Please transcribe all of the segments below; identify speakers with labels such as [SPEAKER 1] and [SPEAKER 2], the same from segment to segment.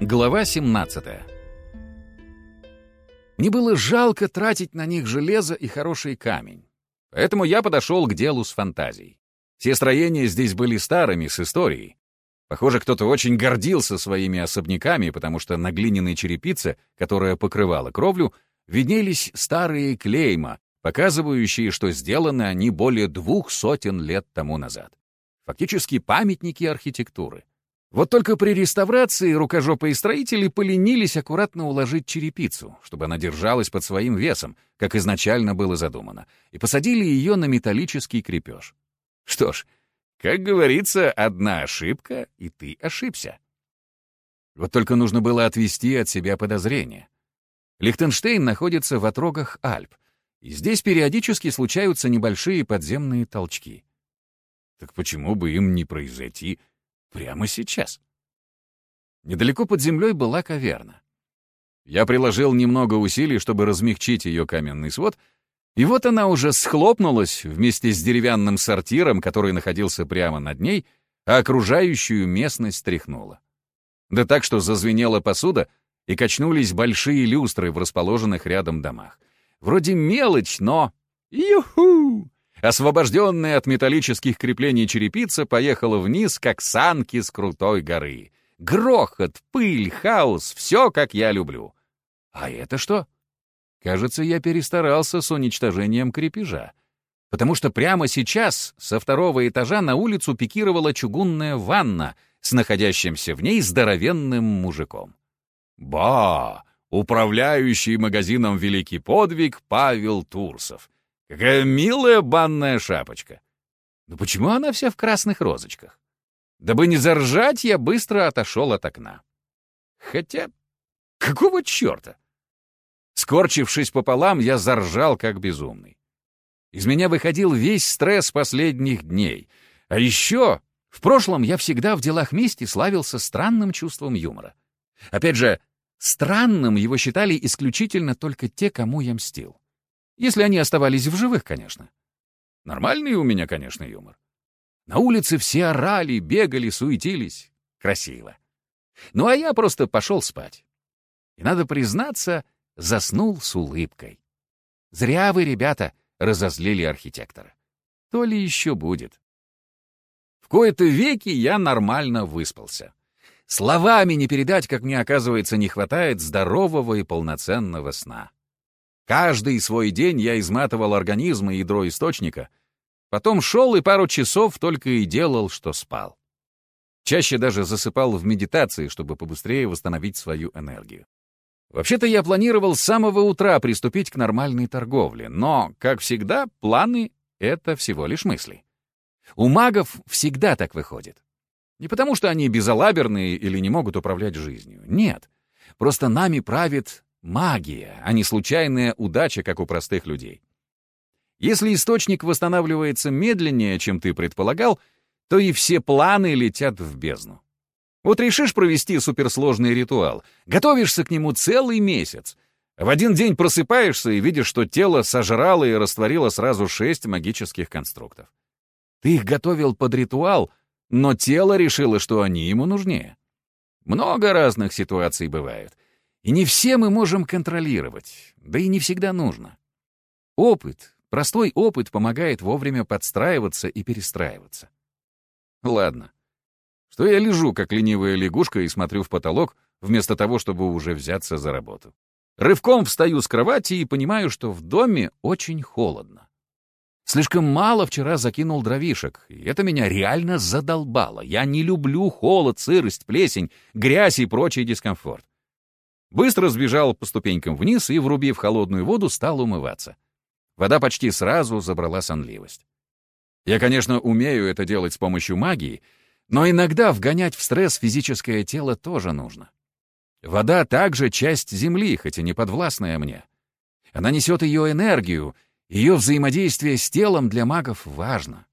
[SPEAKER 1] Глава 17 Мне было жалко тратить на них железо и хороший камень. Поэтому я подошел к делу с фантазией. Все строения здесь были старыми, с историей. Похоже, кто-то очень гордился своими особняками, потому что на глиняной черепице, которая покрывала кровлю, виднелись старые клейма, показывающие, что сделаны они более двух сотен лет тому назад. Фактически памятники архитектуры. Вот только при реставрации рукожопые строители поленились аккуратно уложить черепицу, чтобы она держалась под своим весом, как изначально было задумано, и посадили ее на металлический крепеж. Что ж, как говорится, одна ошибка, и ты ошибся. Вот только нужно было отвести от себя подозрения. Лихтенштейн находится в отрогах Альп, и здесь периодически случаются небольшие подземные толчки. Так почему бы им не произойти Прямо сейчас. Недалеко под землей была каверна. Я приложил немного усилий, чтобы размягчить ее каменный свод, и вот она уже схлопнулась вместе с деревянным сортиром, который находился прямо над ней, а окружающую местность тряхнула. Да так, что зазвенела посуда, и качнулись большие люстры в расположенных рядом домах. Вроде мелочь, но... Юху! Освобожденная от металлических креплений черепица поехала вниз, как санки с крутой горы. Грохот, пыль, хаос — все, как я люблю. А это что? Кажется, я перестарался с уничтожением крепежа. Потому что прямо сейчас со второго этажа на улицу пикировала чугунная ванна с находящимся в ней здоровенным мужиком. Ба! Управляющий магазином «Великий подвиг» Павел Турсов. Какая милая банная шапочка. Но почему она вся в красных розочках? Дабы не заржать, я быстро отошел от окна. Хотя, какого черта? Скорчившись пополам, я заржал как безумный. Из меня выходил весь стресс последних дней. А еще, в прошлом я всегда в делах мести славился странным чувством юмора. Опять же, странным его считали исключительно только те, кому я мстил. Если они оставались в живых, конечно. Нормальный у меня, конечно, юмор. На улице все орали, бегали, суетились. Красиво. Ну а я просто пошел спать. И, надо признаться, заснул с улыбкой. Зря вы, ребята, разозлили архитектора. То ли еще будет. В кои-то веки я нормально выспался. Словами не передать, как мне, оказывается, не хватает здорового и полноценного сна. Каждый свой день я изматывал организм и ядро источника, потом шел и пару часов только и делал, что спал. Чаще даже засыпал в медитации, чтобы побыстрее восстановить свою энергию. Вообще-то я планировал с самого утра приступить к нормальной торговле, но, как всегда, планы — это всего лишь мысли. У магов всегда так выходит. Не потому, что они безалаберные или не могут управлять жизнью. Нет. Просто нами правит Магия, а не случайная удача, как у простых людей. Если источник восстанавливается медленнее, чем ты предполагал, то и все планы летят в бездну. Вот решишь провести суперсложный ритуал, готовишься к нему целый месяц, в один день просыпаешься и видишь, что тело сожрало и растворило сразу шесть магических конструктов. Ты их готовил под ритуал, но тело решило, что они ему нужнее. Много разных ситуаций бывает. И не все мы можем контролировать, да и не всегда нужно. Опыт, простой опыт помогает вовремя подстраиваться и перестраиваться. Ладно. Что я лежу, как ленивая лягушка, и смотрю в потолок, вместо того, чтобы уже взяться за работу. Рывком встаю с кровати и понимаю, что в доме очень холодно. Слишком мало вчера закинул дровишек, и это меня реально задолбало. Я не люблю холод, сырость, плесень, грязь и прочий дискомфорт. Быстро сбежал по ступенькам вниз и, врубив холодную воду, стал умываться. Вода почти сразу забрала сонливость. Я, конечно, умею это делать с помощью магии, но иногда вгонять в стресс физическое тело тоже нужно. Вода также часть Земли, хоть и не подвластная мне. Она несет ее энергию, ее взаимодействие с телом для магов важно.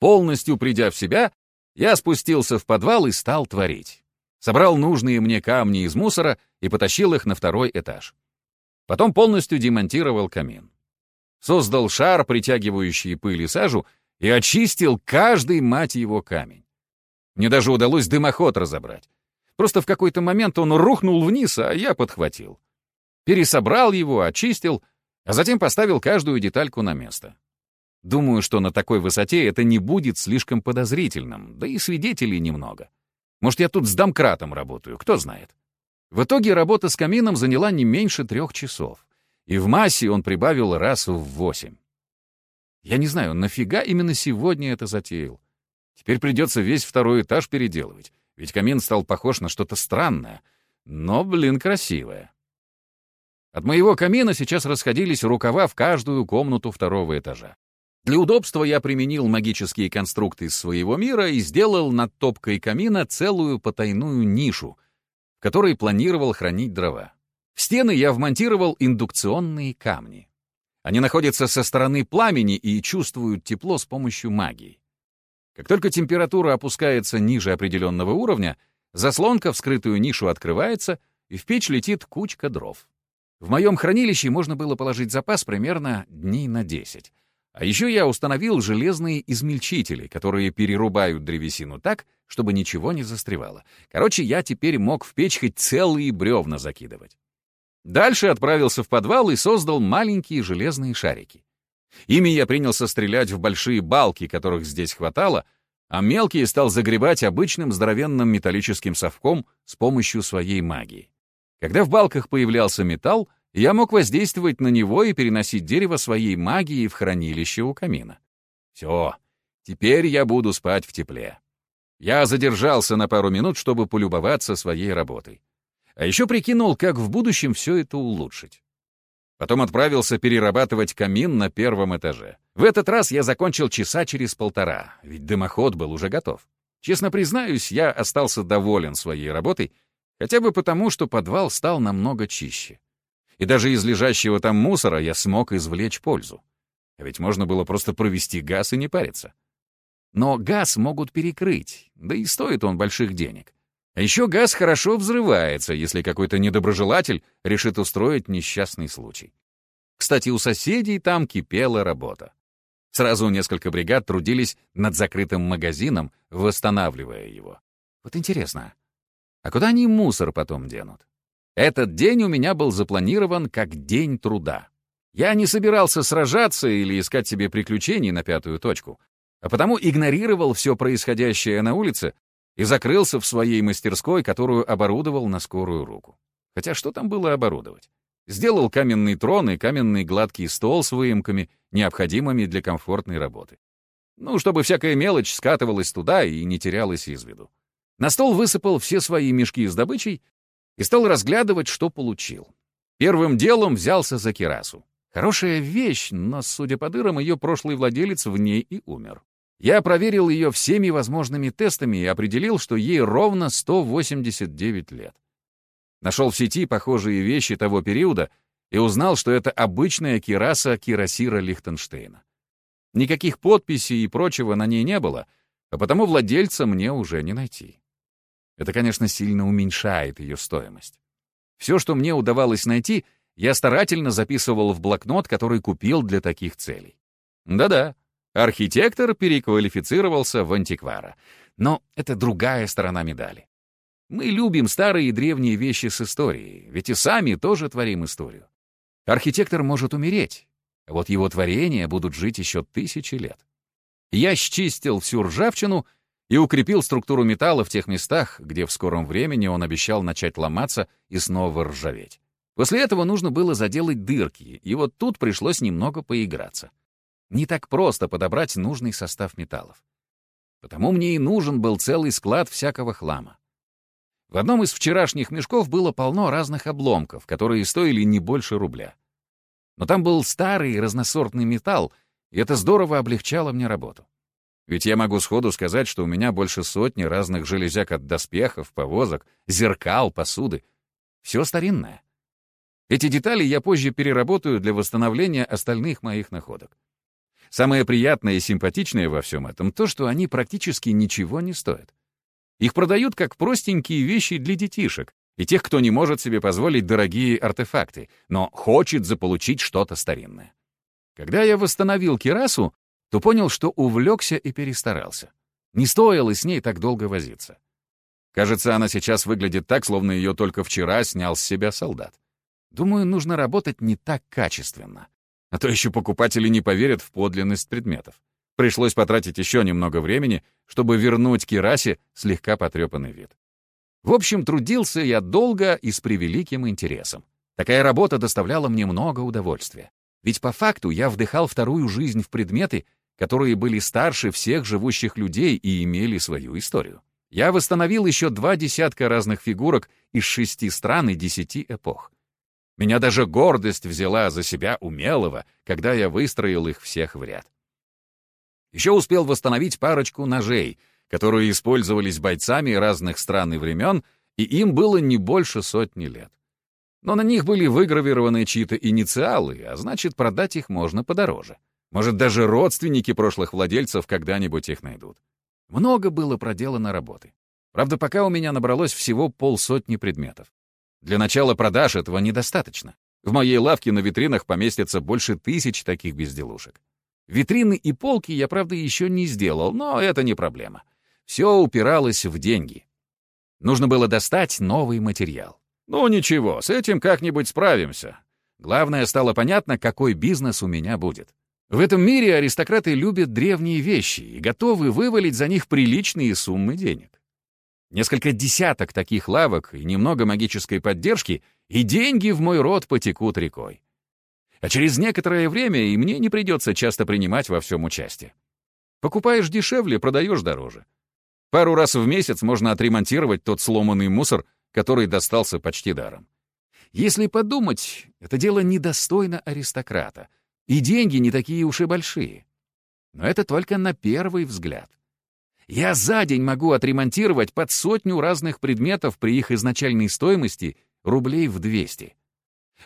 [SPEAKER 1] Полностью придя в себя, я спустился в подвал и стал творить собрал нужные мне камни из мусора и потащил их на второй этаж. Потом полностью демонтировал камин. Создал шар, притягивающий пыль и сажу, и очистил каждый, мать его, камень. Мне даже удалось дымоход разобрать. Просто в какой-то момент он рухнул вниз, а я подхватил. Пересобрал его, очистил, а затем поставил каждую детальку на место. Думаю, что на такой высоте это не будет слишком подозрительным, да и свидетелей немного. Может, я тут с домкратом работаю, кто знает. В итоге работа с камином заняла не меньше трех часов, и в массе он прибавил раз в восемь. Я не знаю, нафига именно сегодня это затеял. Теперь придется весь второй этаж переделывать, ведь камин стал похож на что-то странное, но, блин, красивое. От моего камина сейчас расходились рукава в каждую комнату второго этажа. Для удобства я применил магические конструкты из своего мира и сделал над топкой камина целую потайную нишу, в которой планировал хранить дрова. В стены я вмонтировал индукционные камни. Они находятся со стороны пламени и чувствуют тепло с помощью магии. Как только температура опускается ниже определенного уровня, заслонка в скрытую нишу открывается, и в печь летит кучка дров. В моем хранилище можно было положить запас примерно дней на 10. А еще я установил железные измельчители, которые перерубают древесину так, чтобы ничего не застревало. Короче, я теперь мог в печь хоть целые бревна закидывать. Дальше отправился в подвал и создал маленькие железные шарики. Ими я принялся стрелять в большие балки, которых здесь хватало, а мелкие стал загребать обычным здоровенным металлическим совком с помощью своей магии. Когда в балках появлялся металл, я мог воздействовать на него и переносить дерево своей магией в хранилище у камина. Все, теперь я буду спать в тепле. Я задержался на пару минут, чтобы полюбоваться своей работой. А еще прикинул, как в будущем все это улучшить. Потом отправился перерабатывать камин на первом этаже. В этот раз я закончил часа через полтора, ведь дымоход был уже готов. Честно признаюсь, я остался доволен своей работой Хотя бы потому, что подвал стал намного чище. И даже из лежащего там мусора я смог извлечь пользу. А ведь можно было просто провести газ и не париться. Но газ могут перекрыть, да и стоит он больших денег. А еще газ хорошо взрывается, если какой-то недоброжелатель решит устроить несчастный случай. Кстати, у соседей там кипела работа. Сразу несколько бригад трудились над закрытым магазином, восстанавливая его. Вот интересно, а куда они мусор потом денут? Этот день у меня был запланирован как день труда. Я не собирался сражаться или искать себе приключений на пятую точку, а потому игнорировал все происходящее на улице и закрылся в своей мастерской, которую оборудовал на скорую руку. Хотя что там было оборудовать? Сделал каменный трон и каменный гладкий стол с выемками, необходимыми для комфортной работы. Ну, чтобы всякая мелочь скатывалась туда и не терялась из виду. На стол высыпал все свои мешки с добычей и стал разглядывать, что получил. Первым делом взялся за кирасу. Хорошая вещь, но, судя по дырам, ее прошлый владелец в ней и умер. Я проверил ее всеми возможными тестами и определил, что ей ровно 189 лет. Нашел в сети похожие вещи того периода и узнал, что это обычная кираса Кирасира Лихтенштейна. Никаких подписей и прочего на ней не было, а потому владельца мне уже не найти. Это, конечно, сильно уменьшает ее стоимость. Все, что мне удавалось найти, я старательно записывал в блокнот, который купил для таких целей. Да-да, архитектор переквалифицировался в антиквара. Но это другая сторона медали. Мы любим старые и древние вещи с историей, ведь и сами тоже творим историю. Архитектор может умереть, а вот его творения будут жить еще тысячи лет. Я счистил всю ржавчину — и укрепил структуру металла в тех местах, где в скором времени он обещал начать ломаться и снова ржаветь. После этого нужно было заделать дырки, и вот тут пришлось немного поиграться. Не так просто подобрать нужный состав металлов. Потому мне и нужен был целый склад всякого хлама. В одном из вчерашних мешков было полно разных обломков, которые стоили не больше рубля. Но там был старый разносортный металл, и это здорово облегчало мне работу. Ведь я могу сходу сказать, что у меня больше сотни разных железяк от доспехов, повозок, зеркал, посуды. Все старинное. Эти детали я позже переработаю для восстановления остальных моих находок. Самое приятное и симпатичное во всем этом то, что они практически ничего не стоят. Их продают как простенькие вещи для детишек и тех, кто не может себе позволить дорогие артефакты, но хочет заполучить что-то старинное. Когда я восстановил кирасу, то понял, что увлекся и перестарался. Не стоило с ней так долго возиться. Кажется, она сейчас выглядит так, словно ее только вчера снял с себя солдат. Думаю, нужно работать не так качественно. А то еще покупатели не поверят в подлинность предметов. Пришлось потратить еще немного времени, чтобы вернуть Кирасе слегка потрепанный вид. В общем, трудился я долго и с превеликим интересом. Такая работа доставляла мне много удовольствия. Ведь по факту я вдыхал вторую жизнь в предметы, которые были старше всех живущих людей и имели свою историю. Я восстановил еще два десятка разных фигурок из шести стран и десяти эпох. Меня даже гордость взяла за себя умелого, когда я выстроил их всех в ряд. Еще успел восстановить парочку ножей, которые использовались бойцами разных стран и времен, и им было не больше сотни лет. Но на них были выгравированы чьи-то инициалы, а значит, продать их можно подороже. Может, даже родственники прошлых владельцев когда-нибудь их найдут. Много было проделано работы. Правда, пока у меня набралось всего полсотни предметов. Для начала продаж этого недостаточно. В моей лавке на витринах поместится больше тысяч таких безделушек. Витрины и полки я, правда, еще не сделал, но это не проблема. Все упиралось в деньги. Нужно было достать новый материал. Ну ничего, с этим как-нибудь справимся. Главное, стало понятно, какой бизнес у меня будет. В этом мире аристократы любят древние вещи и готовы вывалить за них приличные суммы денег. Несколько десяток таких лавок и немного магической поддержки, и деньги в мой род потекут рекой. А через некоторое время и мне не придется часто принимать во всем участие. Покупаешь дешевле, продаешь дороже. Пару раз в месяц можно отремонтировать тот сломанный мусор, который достался почти даром. Если подумать, это дело недостойно аристократа, и деньги не такие уж и большие. Но это только на первый взгляд. Я за день могу отремонтировать под сотню разных предметов при их изначальной стоимости рублей в 200.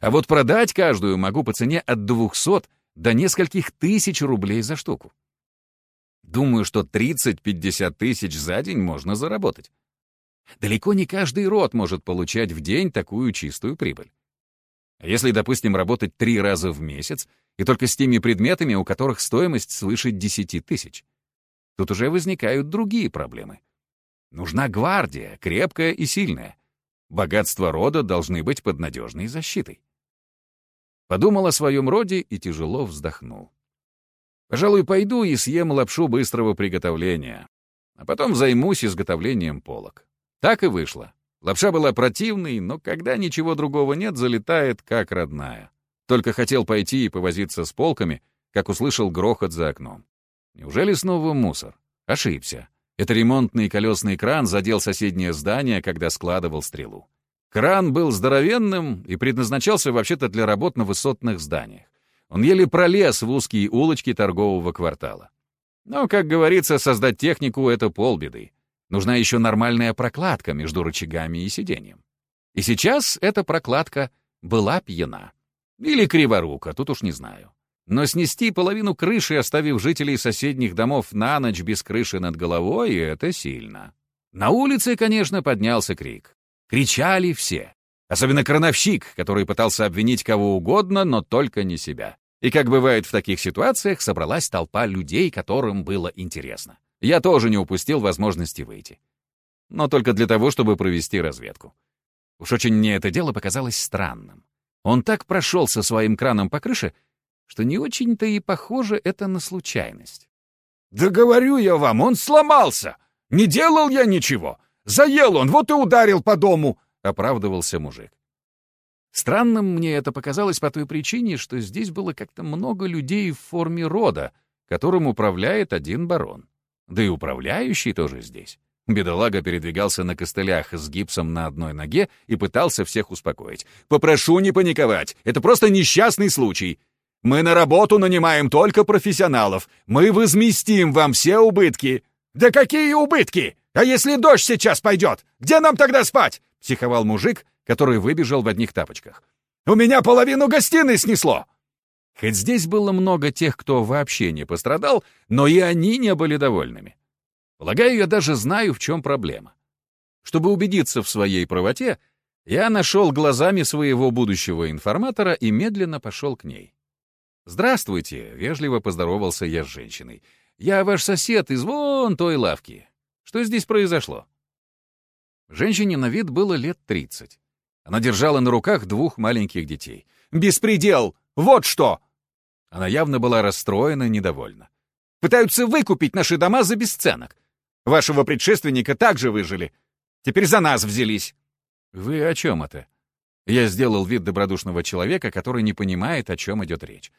[SPEAKER 1] А вот продать каждую могу по цене от 200 до нескольких тысяч рублей за штуку. Думаю, что 30-50 тысяч за день можно заработать. Далеко не каждый род может получать в день такую чистую прибыль. А если, допустим, работать три раза в месяц, и только с теми предметами, у которых стоимость свыше 10 тысяч, тут уже возникают другие проблемы. Нужна гвардия, крепкая и сильная. Богатства рода должны быть под надежной защитой. Подумал о своем роде и тяжело вздохнул. Пожалуй, пойду и съем лапшу быстрого приготовления, а потом займусь изготовлением полок. Так и вышло. Лапша была противной, но когда ничего другого нет, залетает как родная. Только хотел пойти и повозиться с полками, как услышал грохот за окном. Неужели снова мусор? Ошибся. Это ремонтный колесный кран задел соседнее здание, когда складывал стрелу. Кран был здоровенным и предназначался вообще-то для работ на высотных зданиях. Он еле пролез в узкие улочки торгового квартала. Но, как говорится, создать технику — это полбеды. Нужна еще нормальная прокладка между рычагами и сиденьем. И сейчас эта прокладка была пьяна. Или криворука, тут уж не знаю. Но снести половину крыши, оставив жителей соседних домов на ночь без крыши над головой, это сильно. На улице, конечно, поднялся крик. Кричали все. Особенно крановщик, который пытался обвинить кого угодно, но только не себя. И, как бывает в таких ситуациях, собралась толпа людей, которым было интересно. Я тоже не упустил возможности выйти. Но только для того, чтобы провести разведку. Уж очень мне это дело показалось странным. Он так прошел со своим краном по крыше, что не очень-то и похоже это на случайность.
[SPEAKER 2] «Да говорю я вам, он сломался! Не делал я ничего! Заел он, вот и ударил по дому!» — оправдывался мужик.
[SPEAKER 1] Странным мне это показалось по той причине, что здесь было как-то много людей в форме рода, которым управляет один барон. Да и управляющий тоже здесь. Бедолага передвигался на костылях с гипсом на одной ноге и пытался всех успокоить. «Попрошу не паниковать. Это просто несчастный случай. Мы на работу нанимаем только профессионалов. Мы возместим вам все убытки».
[SPEAKER 2] «Да какие убытки? А если дождь сейчас пойдет? Где нам тогда спать?» — психовал мужик, который выбежал в одних тапочках. «У меня половину гостиной снесло!»
[SPEAKER 1] Хоть здесь было много тех, кто вообще не пострадал, но и они не были довольными. Полагаю, я даже знаю, в чем проблема. Чтобы убедиться в своей правоте, я нашел глазами своего будущего информатора и медленно пошел к ней. «Здравствуйте», — вежливо поздоровался я с женщиной. «Я ваш сосед из вон той лавки. Что здесь произошло?» Женщине на вид было лет 30. Она держала на руках двух маленьких детей. «Беспредел! Вот что!» Она явно была расстроена и недовольна. «Пытаются выкупить наши дома за бесценок. Вашего предшественника также выжили. Теперь за нас взялись». «Вы о чем это?» Я сделал вид добродушного человека, который не понимает, о чем идет речь.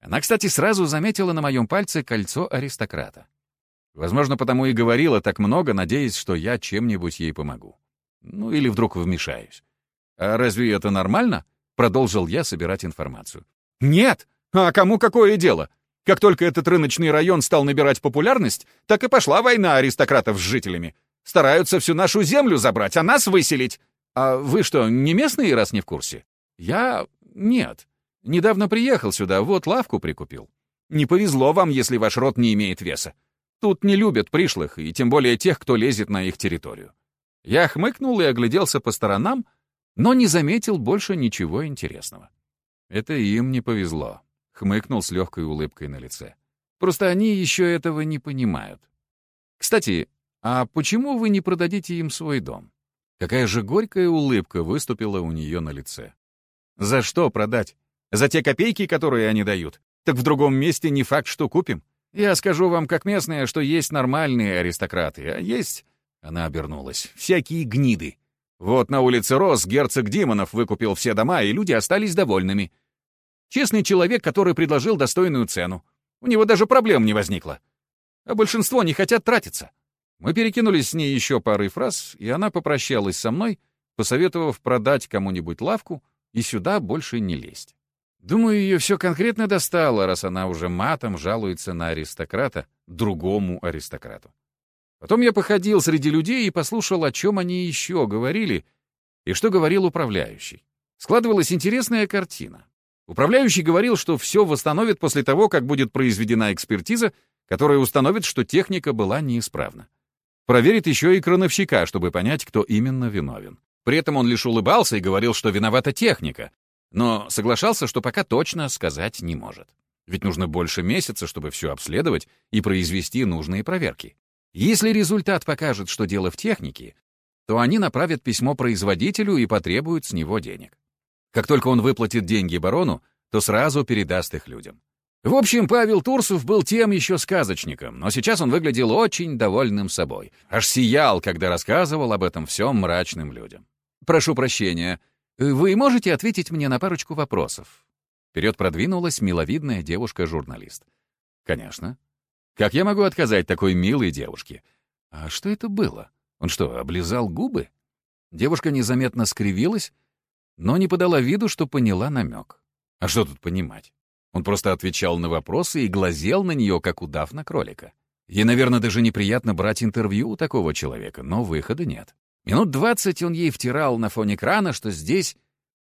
[SPEAKER 1] Она, кстати, сразу заметила на моем пальце кольцо аристократа. Возможно, потому и говорила так много, надеясь, что я чем-нибудь ей помогу. Ну или вдруг вмешаюсь. «А разве это нормально?» — продолжил я собирать информацию. «Нет! А кому какое дело? Как только этот рыночный район стал набирать популярность, так и пошла война аристократов с жителями. Стараются всю нашу землю забрать, а нас выселить. А вы что, не местные, раз не в курсе? Я... нет. Недавно приехал сюда, вот лавку прикупил. Не повезло вам, если ваш род не имеет веса. Тут не любят пришлых, и тем более тех, кто лезет на их территорию. Я хмыкнул и огляделся по сторонам, но не заметил больше ничего интересного. Это им не повезло, хмыкнул с легкой улыбкой на лице. Просто они еще этого не понимают. Кстати, а почему вы не продадите им свой дом? Какая же горькая улыбка выступила у нее на лице. За что продать? За те копейки, которые они дают? Так в другом месте не факт, что купим. Я скажу вам, как местная, что есть нормальные аристократы, а есть она обернулась. «Всякие гниды. Вот на улице Рос герцог Димонов выкупил все дома, и люди остались довольными. Честный человек, который предложил достойную цену. У него даже проблем не возникло. А большинство не хотят тратиться. Мы перекинулись с ней еще парой фраз, и она попрощалась со мной, посоветовав продать кому-нибудь лавку и сюда больше не лезть. Думаю, ее все конкретно достало, раз она уже матом жалуется на аристократа, другому аристократу. Потом я походил среди людей и послушал, о чем они еще говорили и что говорил управляющий. Складывалась интересная картина. Управляющий говорил, что все восстановит после того, как будет произведена экспертиза, которая установит, что техника была неисправна. Проверит еще и крановщика, чтобы понять, кто именно виновен. При этом он лишь улыбался и говорил, что виновата техника, но соглашался, что пока точно сказать не может. Ведь нужно больше месяца, чтобы все обследовать и произвести нужные проверки. Если результат покажет, что дело в технике, то они направят письмо производителю и потребуют с него денег. Как только он выплатит деньги барону, то сразу передаст их людям. В общем, Павел Турсов был тем еще сказочником, но сейчас он выглядел очень довольным собой. Аж сиял, когда рассказывал об этом всем мрачным людям. «Прошу прощения, вы можете ответить мне на парочку вопросов?» Вперед продвинулась миловидная девушка-журналист. «Конечно. Как я могу отказать такой милой девушке? А что это было? Он что, облизал губы? Девушка незаметно скривилась, но не подала виду, что поняла намек. А что тут понимать? Он просто отвечал на вопросы и глазел на нее, как удав на кролика. Ей, наверное, даже неприятно брать интервью у такого человека, но выхода нет. Минут двадцать он ей втирал на фоне крана, что здесь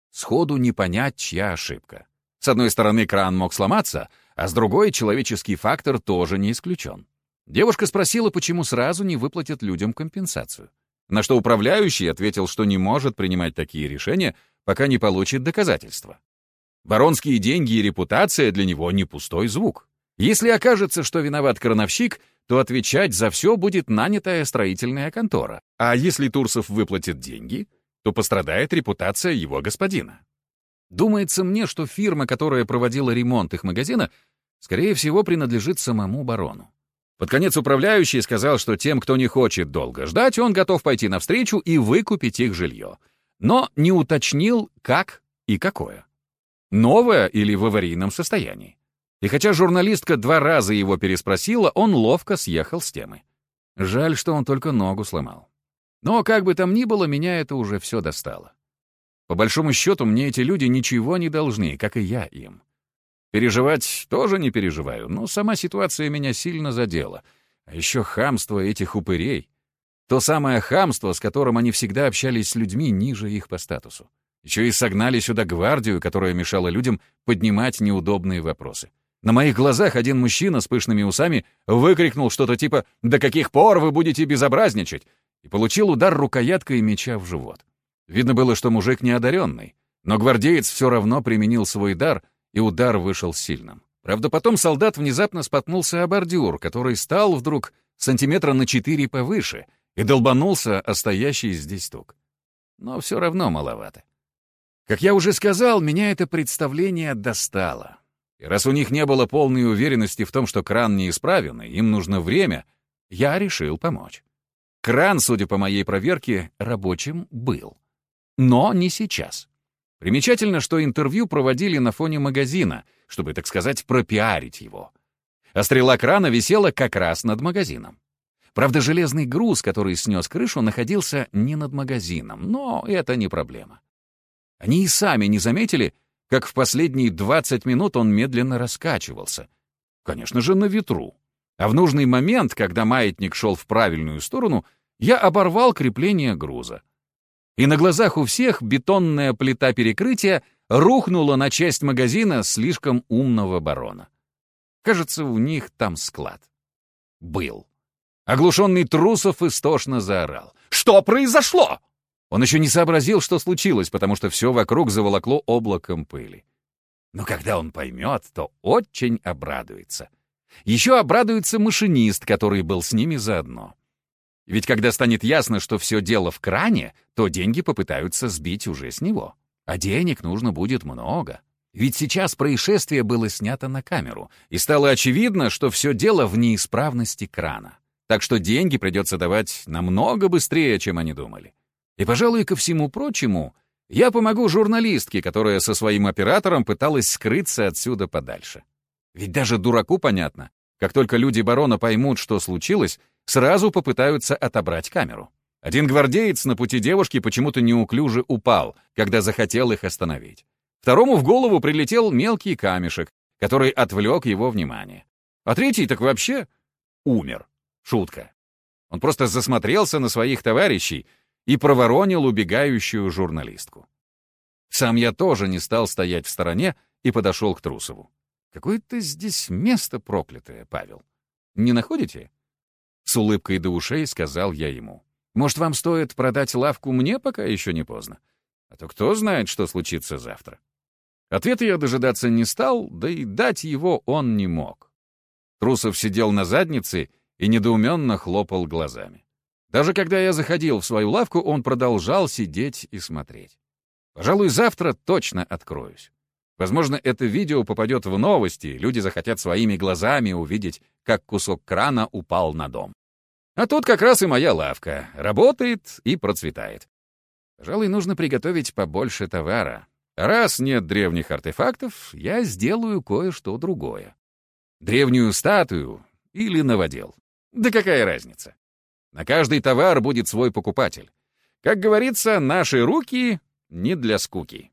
[SPEAKER 1] сходу не понять, чья ошибка. С одной стороны, кран мог сломаться, а с другой человеческий фактор тоже не исключен. Девушка спросила, почему сразу не выплатят людям компенсацию. На что управляющий ответил, что не может принимать такие решения, пока не получит доказательства. Баронские деньги и репутация для него не пустой звук. Если окажется, что виноват крановщик, то отвечать за все будет нанятая строительная контора. А если Турсов выплатит деньги, то пострадает репутация его господина. Думается мне, что фирма, которая проводила ремонт их магазина, скорее всего, принадлежит самому барону. Под конец управляющий сказал, что тем, кто не хочет долго ждать, он готов пойти навстречу и выкупить их жилье. Но не уточнил, как и какое. Новое или в аварийном состоянии. И хотя журналистка два раза его переспросила, он ловко съехал с темы. Жаль, что он только ногу сломал. Но как бы там ни было, меня это уже все достало. По большому счету, мне эти люди ничего не должны, как и я им. Переживать тоже не переживаю, но сама ситуация меня сильно задела. А еще хамство этих упырей. То самое хамство, с которым они всегда общались с людьми ниже их по статусу. Еще и согнали сюда гвардию, которая мешала людям поднимать неудобные вопросы. На моих глазах один мужчина с пышными усами выкрикнул что-то типа «До каких пор вы будете безобразничать?» и получил удар рукояткой меча в живот. Видно было, что мужик неодаренный, но гвардеец все равно применил свой дар, и удар вышел сильным. Правда, потом солдат внезапно споткнулся о бордюр, который стал вдруг сантиметра на четыре повыше, и долбанулся о стоящий здесь стук. Но все равно маловато. Как я уже сказал, меня это представление достало. И раз у них не было полной уверенности в том, что кран неисправен, и им нужно время, я решил помочь. Кран, судя по моей проверке, рабочим был. Но не сейчас. Примечательно, что интервью проводили на фоне магазина, чтобы, так сказать, пропиарить его. А стрела крана висела как раз над магазином. Правда, железный груз, который снес крышу, находился не над магазином, но это не проблема. Они и сами не заметили, как в последние 20 минут он медленно раскачивался. Конечно же, на ветру. А в нужный момент, когда маятник шел в правильную сторону, я оборвал крепление груза. И на глазах у всех бетонная плита перекрытия рухнула на часть магазина слишком умного барона. Кажется, у них там склад. Был. Оглушенный Трусов истошно заорал. «Что произошло?» Он еще не сообразил, что случилось, потому что все вокруг заволокло облаком пыли. Но когда он поймет, то очень обрадуется. Еще обрадуется машинист, который был с ними заодно. Ведь когда станет ясно, что все дело в кране, то деньги попытаются сбить уже с него. А денег нужно будет много. Ведь сейчас происшествие было снято на камеру, и стало очевидно, что все дело в неисправности крана. Так что деньги придется давать намного быстрее, чем они думали. И, пожалуй, ко всему прочему, я помогу журналистке, которая со своим оператором пыталась скрыться отсюда подальше. Ведь даже дураку понятно, как только люди барона поймут, что случилось, сразу попытаются отобрать камеру. Один гвардеец на пути девушки почему-то неуклюже упал, когда захотел их остановить. Второму в голову прилетел мелкий камешек, который отвлек его внимание. А третий так вообще умер. Шутка. Он просто засмотрелся на своих товарищей и проворонил убегающую журналистку. Сам я тоже не стал стоять в стороне и подошел к Трусову. Какое-то здесь место проклятое, Павел. Не находите? С улыбкой до ушей сказал я ему. Может, вам стоит продать лавку мне, пока еще не поздно? А то кто знает, что случится завтра. Ответа я дожидаться не стал, да и дать его он не мог. Трусов сидел на заднице и недоуменно хлопал глазами. Даже когда я заходил в свою лавку, он продолжал сидеть и смотреть. Пожалуй, завтра точно откроюсь. Возможно, это видео попадет в новости, люди захотят своими глазами увидеть, как кусок крана упал на дом. А тут как раз и моя лавка. Работает и процветает. Пожалуй, нужно приготовить побольше товара. Раз нет древних артефактов, я сделаю кое-что другое. Древнюю статую или новодел. Да какая разница? На каждый товар будет свой покупатель. Как говорится, наши руки не для скуки.